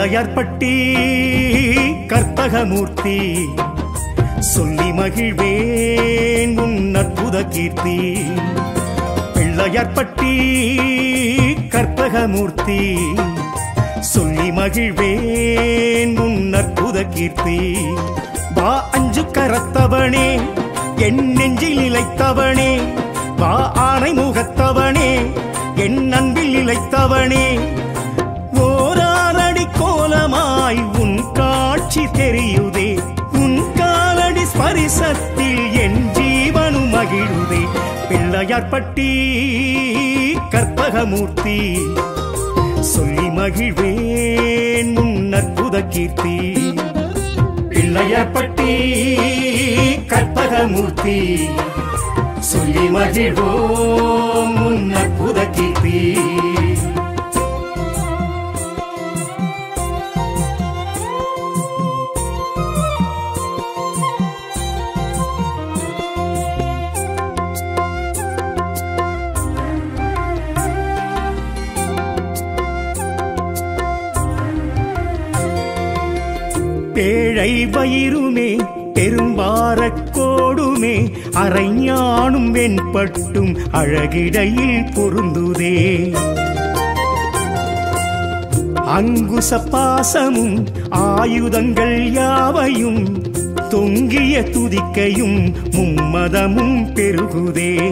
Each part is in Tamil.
மலையார்பட்டி கற்பகமூர்த்தி சொல்லி மகிழ்வேன் உன் அற்புத கீர்த்தி. பிள்ளையார்பட்டி கற்பகமூர்த்தி சொல்லி மகிழ்வேன் உன் அற்புத கீர்த்தி. வா அஞ்சு கரத்தவனே என் நெஞ்சில் நிலைத்தவனே வா ஆனை முகத்தவனே என் அன்பில் நிலைத்தவனே. கணிசத்தில் என் ஜீவனு மகிழுதே பிள்ளையார்பட்டி கற்பகமூர்த்தி. சொல்லி மகிழ்வேன் உன் அற்புத கீர்த்தி. பிள்ளையார்பட்டி கற்பகமூர்த்தி. சொல்லி மகிழ்வோம் உன் அற்புத கீர்த்தி. பேழை வயிறுமே பெரும்பாரக்கோடுமே அரைஞானும் வெண்பட்டும் அழகிடையில் பொருந்துதே. அங்குச பாசமும் ஆயுதங்கள் யாவையும் தொங்கிய துதிக்கையும் மும்மதமும் பெருகுதே.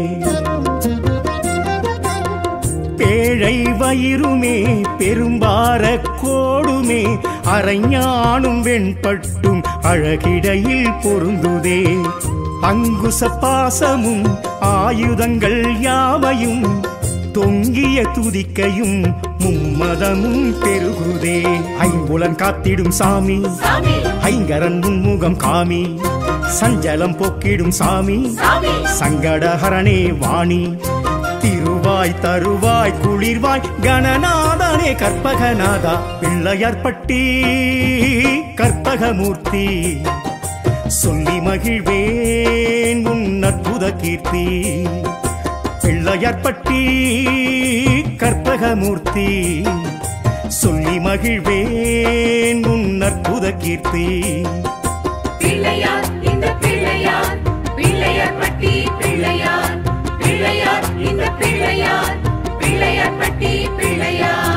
பேழை வயிறுமே பெரும்பார கோடுமே அரைஞானும் வெண்பட்டும் அழகிடையில் பொருந்துதே. அங்குச பாசமும் ஆயுதங்கள் யாவையும் தொங்கிய துதிக்கையும் மும்மதமும் பெருகுதே. ஐம்புலன் காத்திடும் சாமி. ஐங்கரன் முன்முகம் காமி சஞ்சலம் போக்கிடும் சாமி சாமி. சங்கடஹரணே வாணி. திருவாய் தருவாய் குளிர்வாய் கணநாதனே கற்பகநாதா பிள்ளையார்பட்டி கற்பகமூர்த்தி. சொல்லி மகிழ்வேன் உன் அற்புத கீர்த்தி. பிள்ளையார்பட்டி கற்பகமூர்த்தி. சொல்லி மகிழ்வேன் உன் அற்புத கீர்த்தி. பிள்ளையார் இந்த பிள்ளையார் பிள்ளையார் பட்டி பிள்ளையார் பிள்ளையார் பட்டி பிள்ளையார்.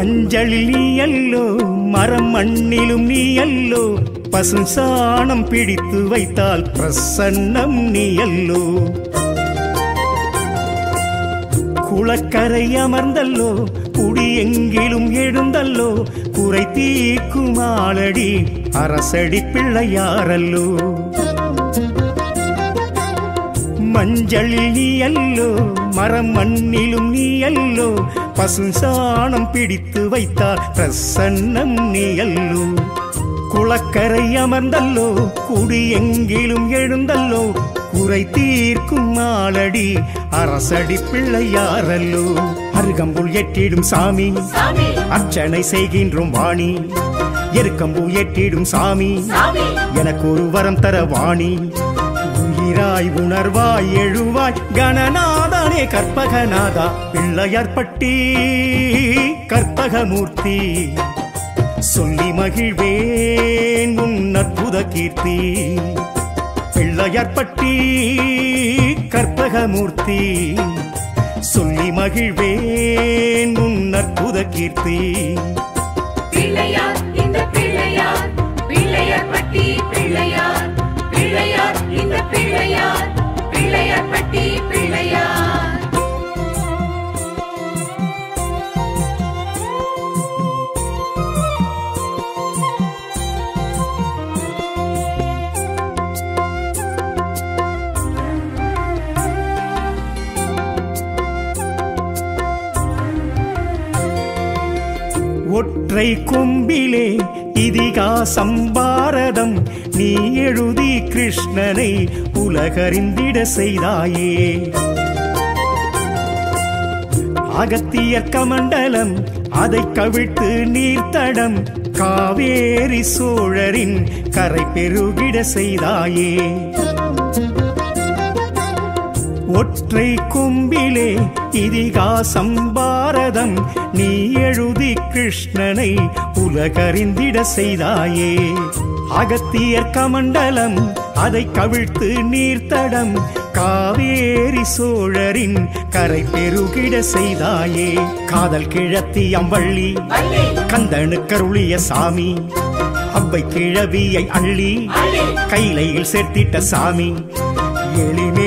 மஞ்சளில் நீயல்லோ மரம் மண்ணிலும் நீயல்லோ பசு சாணம் பிடித்து வைத்தால் பிரசன்னம் நீயல்லோ. குளக்கரை அமர்ந்தல்லோ குடி எங்கிலும் எழுந்தல்லோ குறை தீக்கும் ஆளடி அரசடி பிள்ளையாரல்லோ. மஞ்சளில் நீயல்லோ மரம் மண்ணிலும் நீயல்லோ அல்லோ பசு சாணம் பிடித்து வைத்தால் பிரசன்னம் நீ அல்லோ குளக்கரை அமர்ந்தல்லோ குடி எங்கிலும் எழுந்தல்லோ குறை தீர்க்கும் ஆளடி அரசடி பிள்ளையாரல்லோ. அருகம்புல் எட்டிடும் சாமி அர்ச்சனை செய்கின்றோம் வாணி. எருக்கம்பூ எட்டிடும் சாமி எனக்கு ஒரு வரம் தர வாணி. உயிராய் உணர்வாய் எழுவாய் நானே கற்பகநாதா பிள்ளையார்பட்டி கற்பகமூர்த்தி. சொல்லி மகிழ்வேன் உன் அற்புத கீர்த்தி. பிள்ளையார்பட்டி கற்பகமூர்த்தி. சொல்லி மகிழ்வேன் உன் அற்புத கீர்த்தி. பிள்ளையார் இந்த பிள்ளையார் பிள்ளையார் பட்டி பிள்ளையார். பிள்ளையார் இந்த பிள்ளையார் பிள்ளையார் பட்டி பிள்ளையார். ஒற்றை கொம்பிலே இதிகாசம் பாரதம். நீ எழுதி கிருஷ்ணனை உலகறிந்திட செய்தாயே. அகத்தியர் கமண்டலம் அதை கவிழ்த்து நீர்த்தடம். காவேரி சோழரின் கரை பெருகிட செய்தாயே. ஒற்றை கும்பிலே இதிகாசம் பாரதம் நீ எழுதி கிருஷ்ணனை உலகறிந்திட செய்தாயே. அகத்தியர் கமண்டலம் அதை கவிழ்த்து நீர்த்தடம் காவேரி சோழரின் கரை பெருகிட செய்தாயே. காதல் கிழத்தி அம்பள்ளி கந்தனு கருளிய சாமி அவ்வை கிழவியை அள்ளி கைலையில் சேர்த்திட்ட சாமி. எளிமை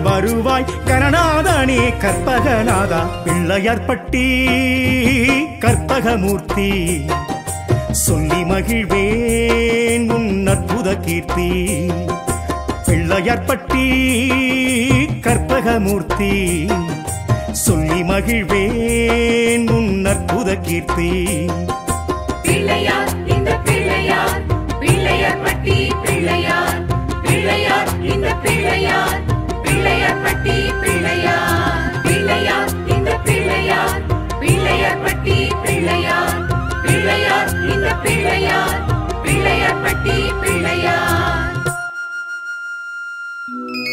வருவாய் வருவாய். கரணாதனே கற்பகநாதா பிள்ளையார்பட்டி கற்பகமூர்த்தி. சொல்லி மகிழ்வேன் உன் அற்புத கீர்த்தி. பிள்ளையார்பட்டி கற்பகமூர்த்தி. சொல்லி மகிழ்வேன் உன் அற்புத கீர்த்தி. பிள்ளையார் இந்த பிள்ளையார் பிள்ளையார் பட்டி பிள்ளையார். பிள்ளையார் இந்த பிள்ளையார். பிள்ளையார் பட்டி பிள்ளையார்.